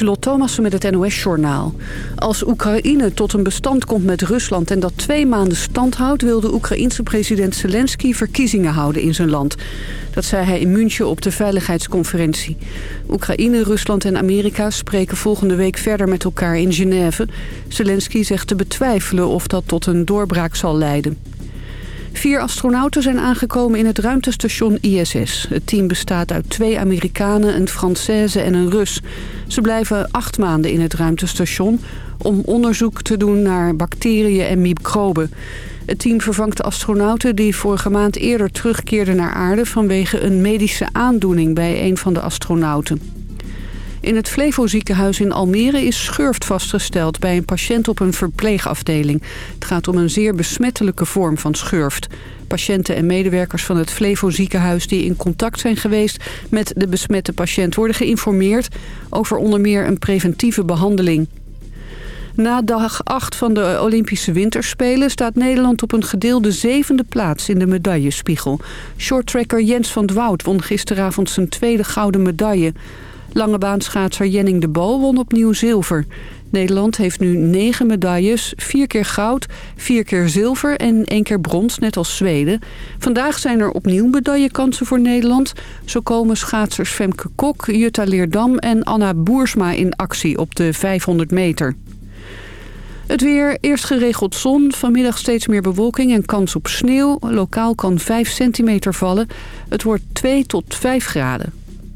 Lieselot Thomassen met het NOS-journaal. Als Oekraïne tot een bestand komt met Rusland en dat twee maanden stand houdt... wil de Oekraïense president Zelensky verkiezingen houden in zijn land. Dat zei hij in München op de veiligheidsconferentie. Oekraïne, Rusland en Amerika spreken volgende week verder met elkaar in Genève. Zelensky zegt te betwijfelen of dat tot een doorbraak zal leiden. Vier astronauten zijn aangekomen in het ruimtestation ISS. Het team bestaat uit twee Amerikanen, een Française en een Rus. Ze blijven acht maanden in het ruimtestation om onderzoek te doen naar bacteriën en microben. Het team vervangt de astronauten die vorige maand eerder terugkeerden naar aarde... vanwege een medische aandoening bij een van de astronauten. In het Flevo ziekenhuis in Almere is schurft vastgesteld bij een patiënt op een verpleegafdeling. Het gaat om een zeer besmettelijke vorm van schurft. Patiënten en medewerkers van het Flevo ziekenhuis die in contact zijn geweest met de besmette patiënt worden geïnformeerd over onder meer een preventieve behandeling. Na dag 8 van de Olympische Winterspelen staat Nederland op een gedeelde zevende plaats in de medaillespiegel. Shorttracker Jens van Dwout won gisteravond zijn tweede gouden medaille. Langebaanschaatser Jenning de Bo won opnieuw zilver. Nederland heeft nu negen medailles, vier keer goud, vier keer zilver en één keer brons, net als Zweden. Vandaag zijn er opnieuw medaillekansen voor Nederland. Zo komen schaatsers Femke Kok, Jutta Leerdam en Anna Boersma in actie op de 500 meter. Het weer, eerst geregeld zon, vanmiddag steeds meer bewolking en kans op sneeuw. Lokaal kan 5 centimeter vallen. Het wordt 2 tot 5 graden.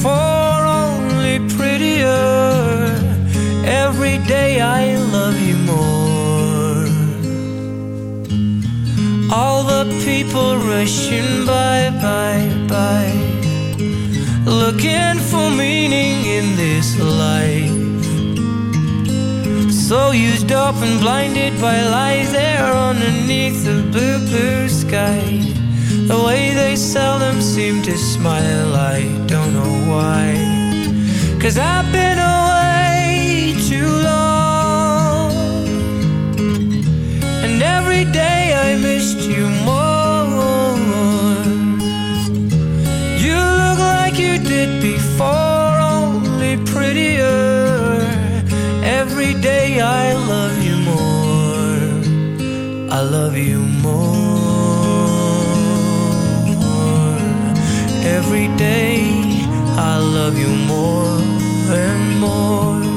before Only prettier. Every day I love you more. All the people rushing by, by, by Looking for meaning in this life. So used up and blinded by lies there underneath the blue, blue sky. The way they seldom seem to smile, I know why. Cause I've been away too long. And every day I missed you more. You look like you did before, only prettier. Every day I love you more. I love you more. Every day I love you more and more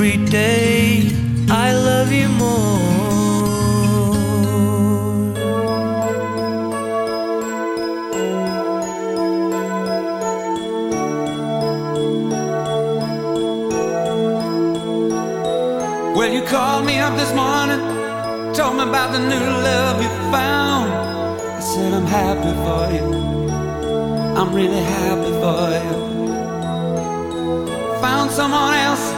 every day I love you more. Well, you called me up this morning, told me about the new love you found. I said, I'm happy for you. I'm really happy for you. Found someone else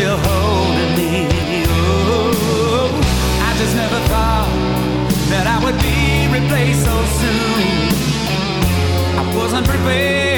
still holding me. Oh, I just never thought that I would be replaced so soon. I wasn't prepared.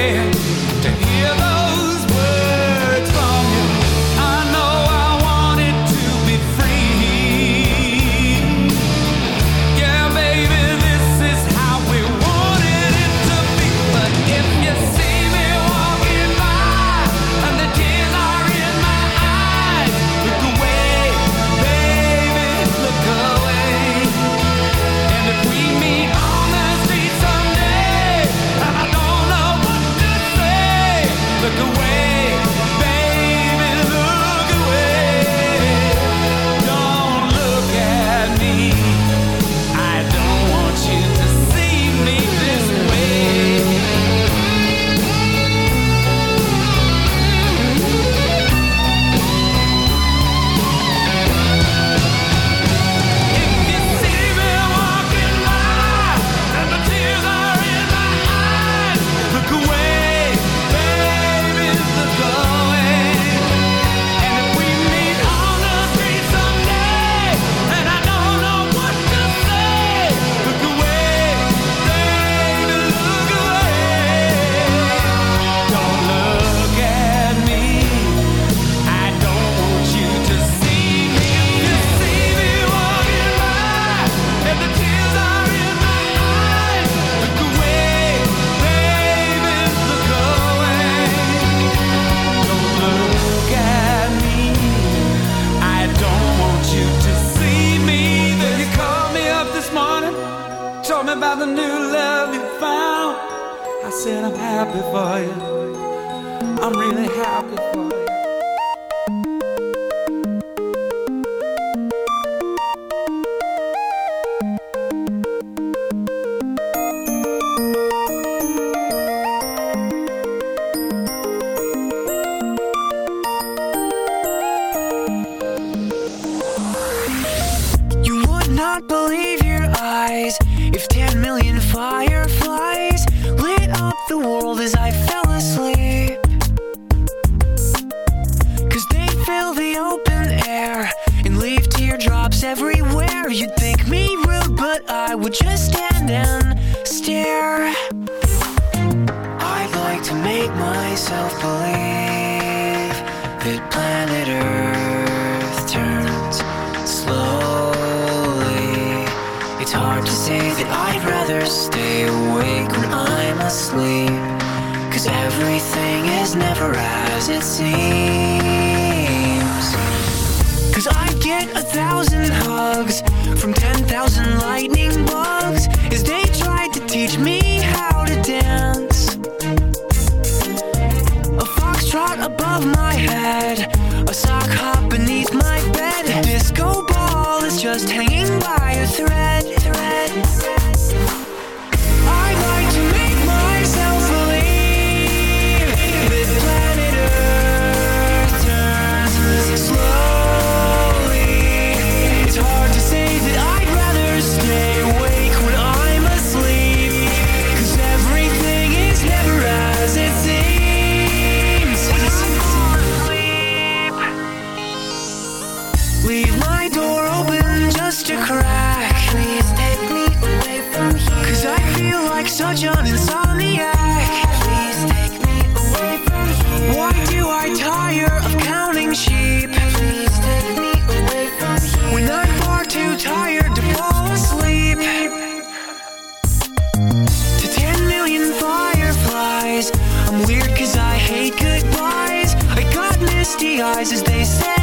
eyes as they say.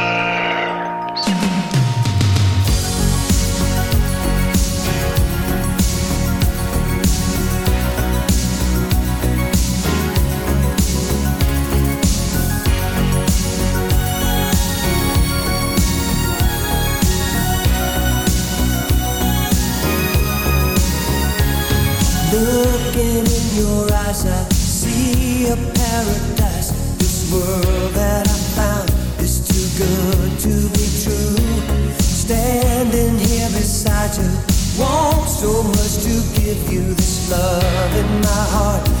want so much to give you this love in my heart.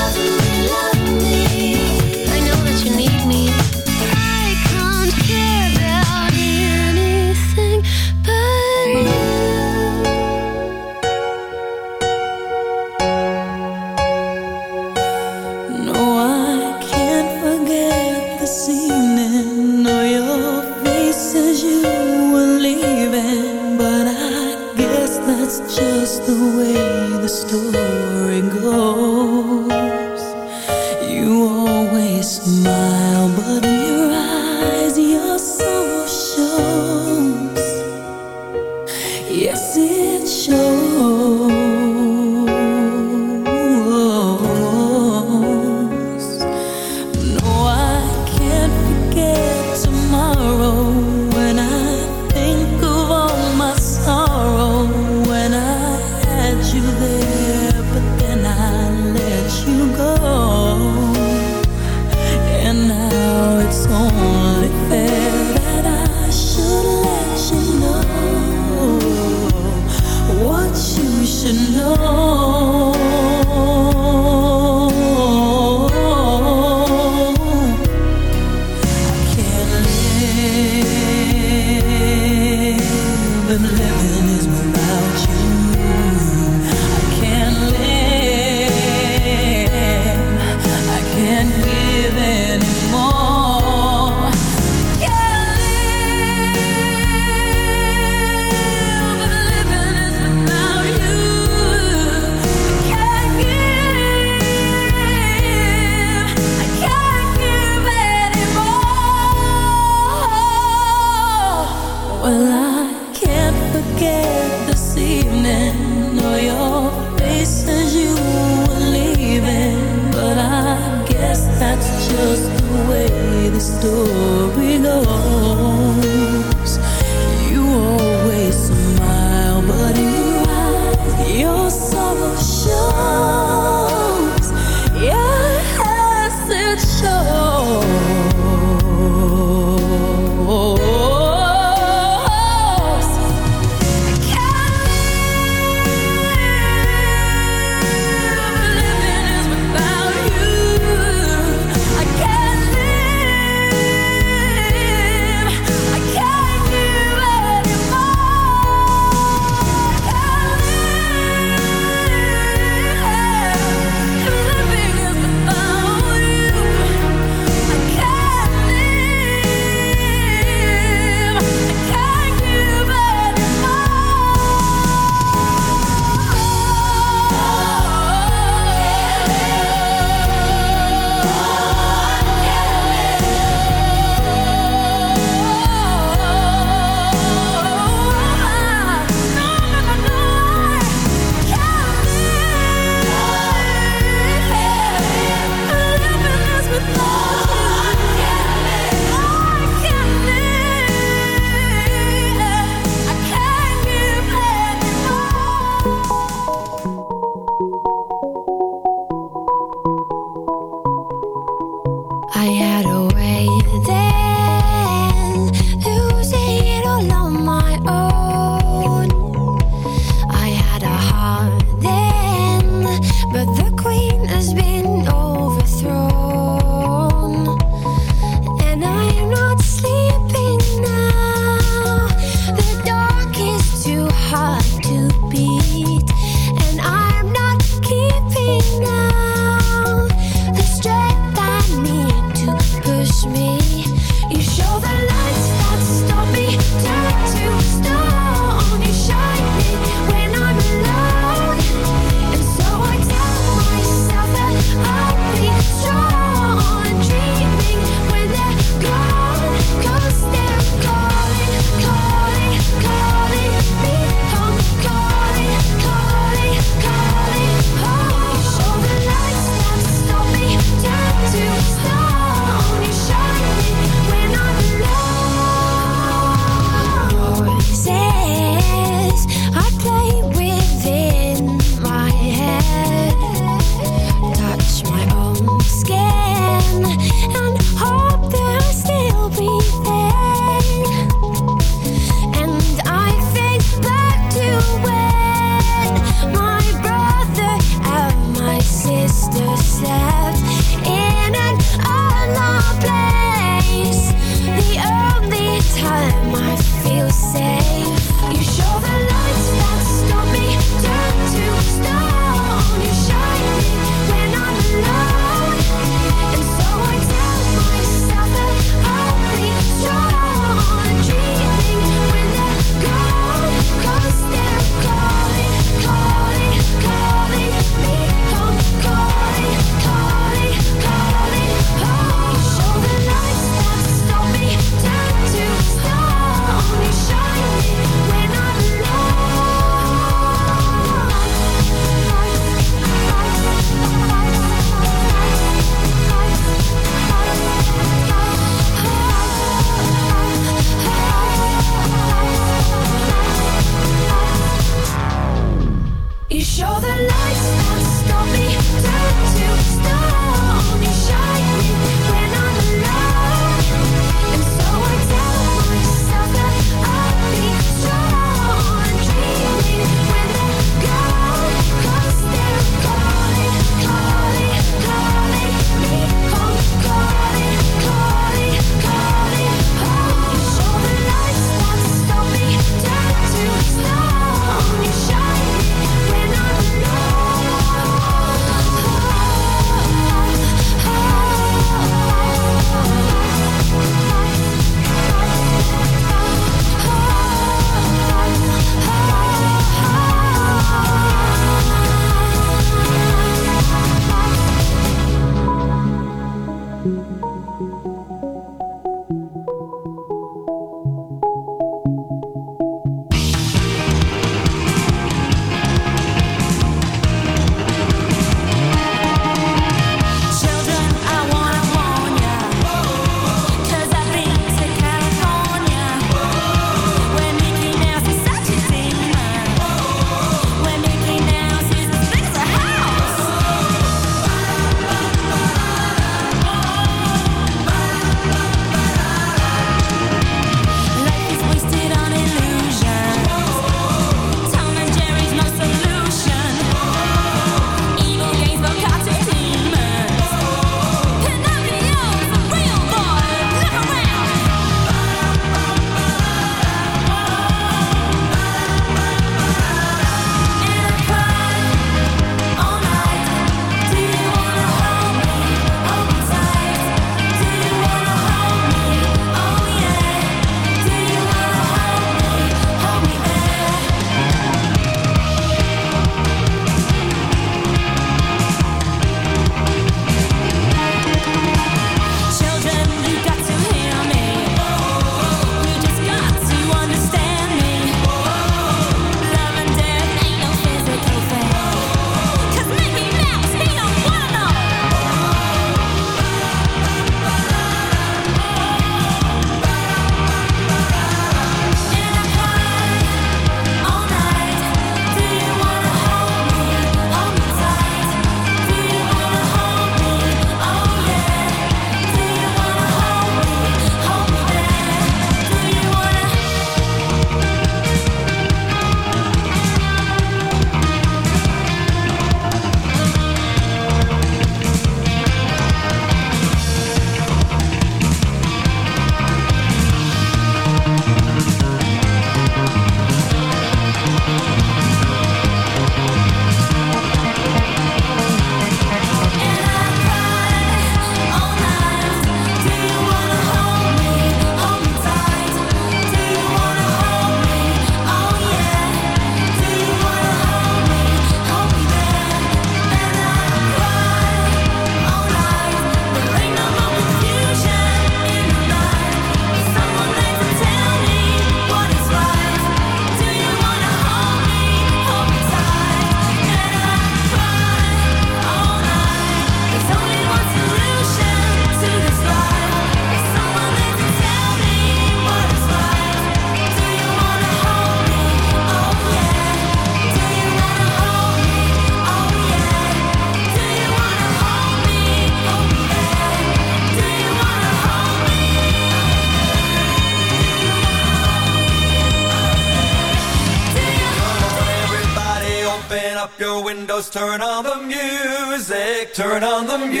up your windows, turn on the music, turn on the music.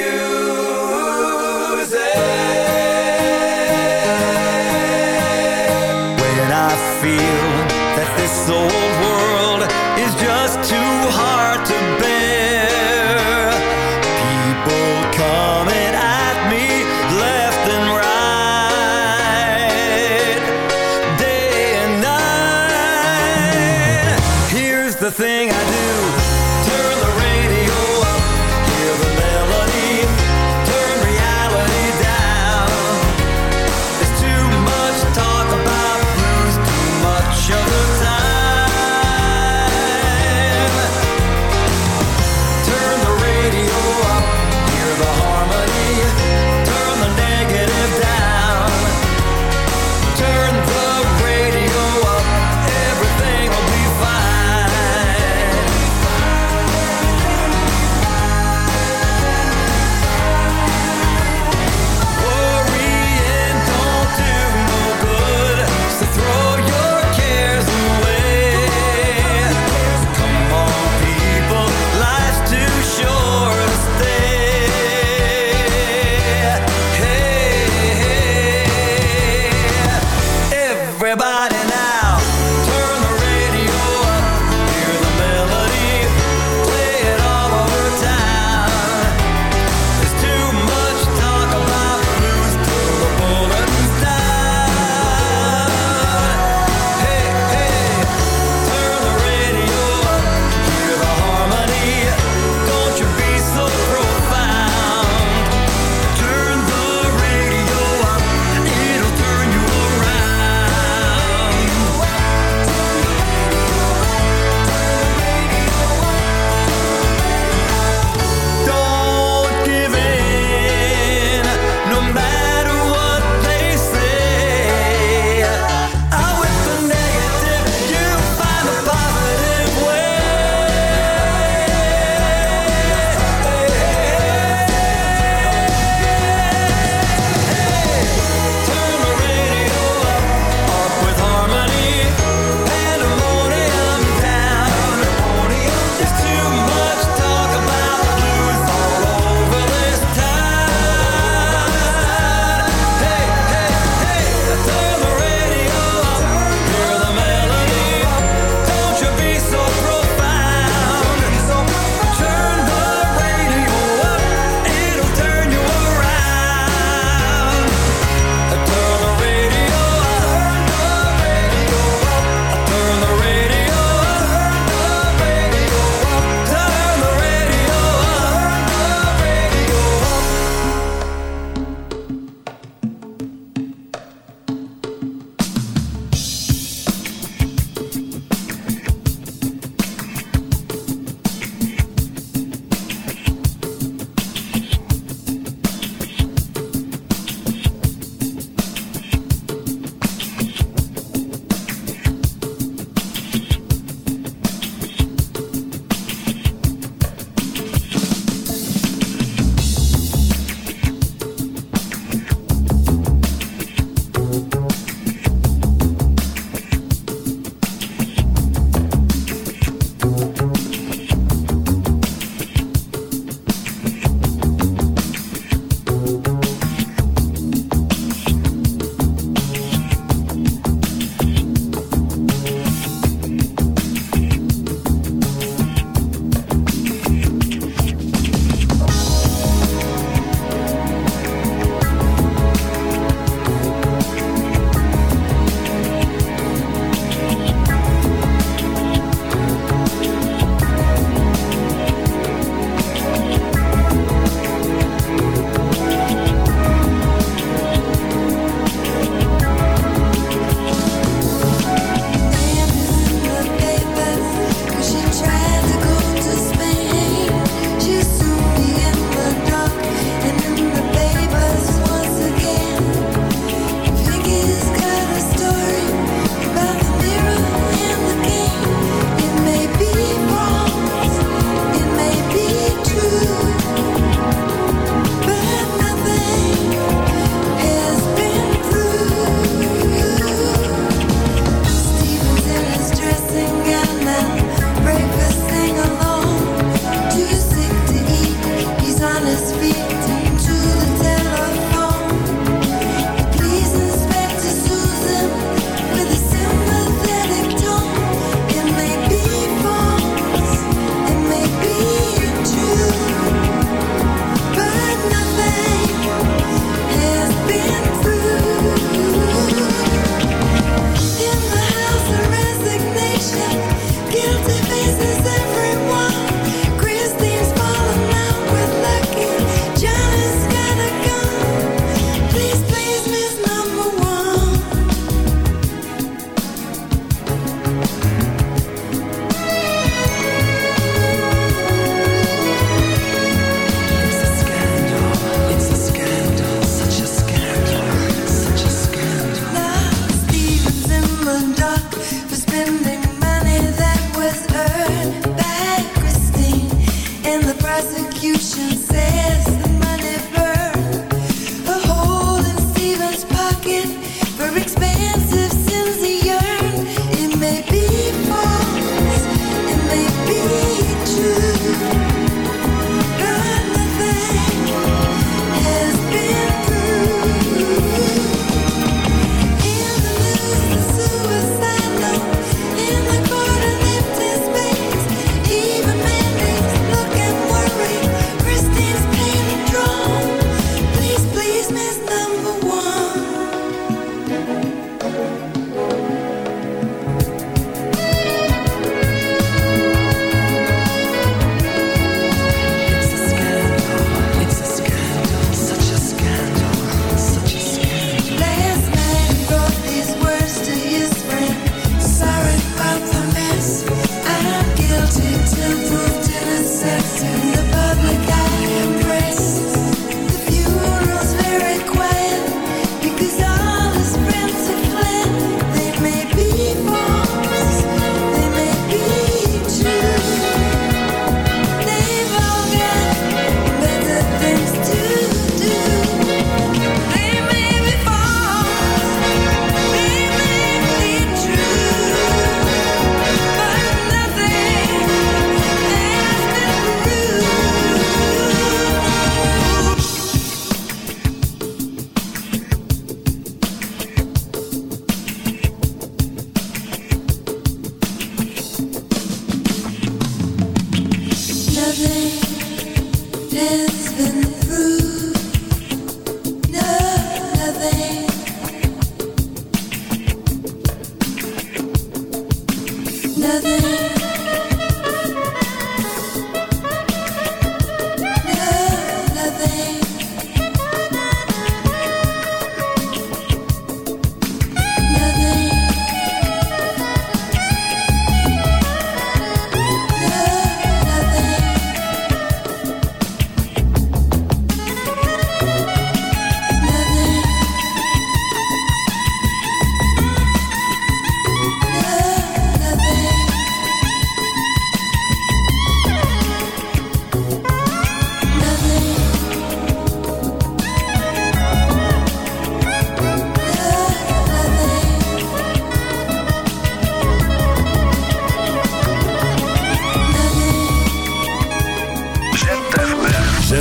When I feel that this old.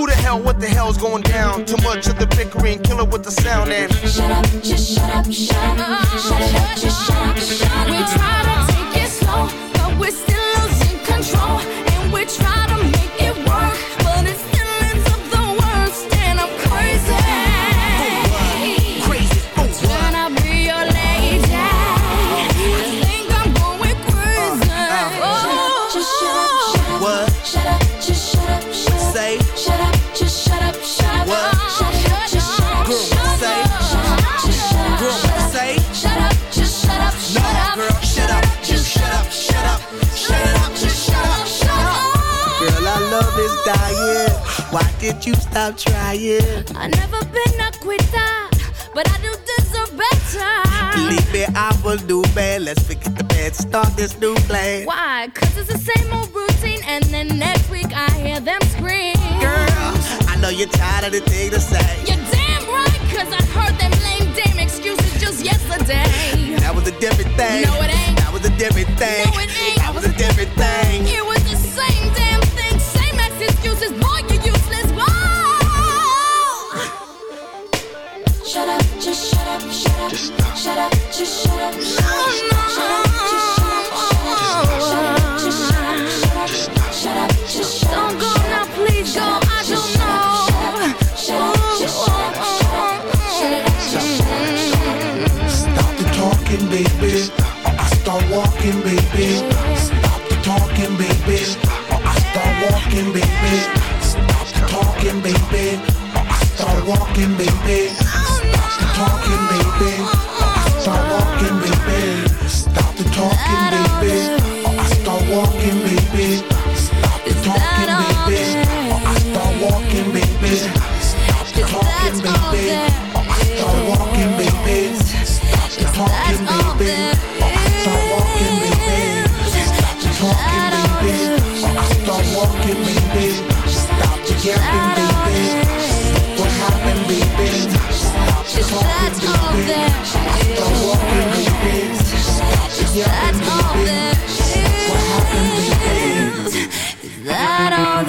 Who the hell, what the hell's going down? Too much of the bickering, killer with the sound and Shut up, just shut up, shut up, shut up, just shut up, shut up. We try to start this new plan. Why? Cause it's the same old routine, and then next week I hear them scream. Girl, I know you're tired of the thing to say. You're damn right, cause I heard them lame damn excuses just yesterday. That was a different thing. No, it ain't. That was a different thing.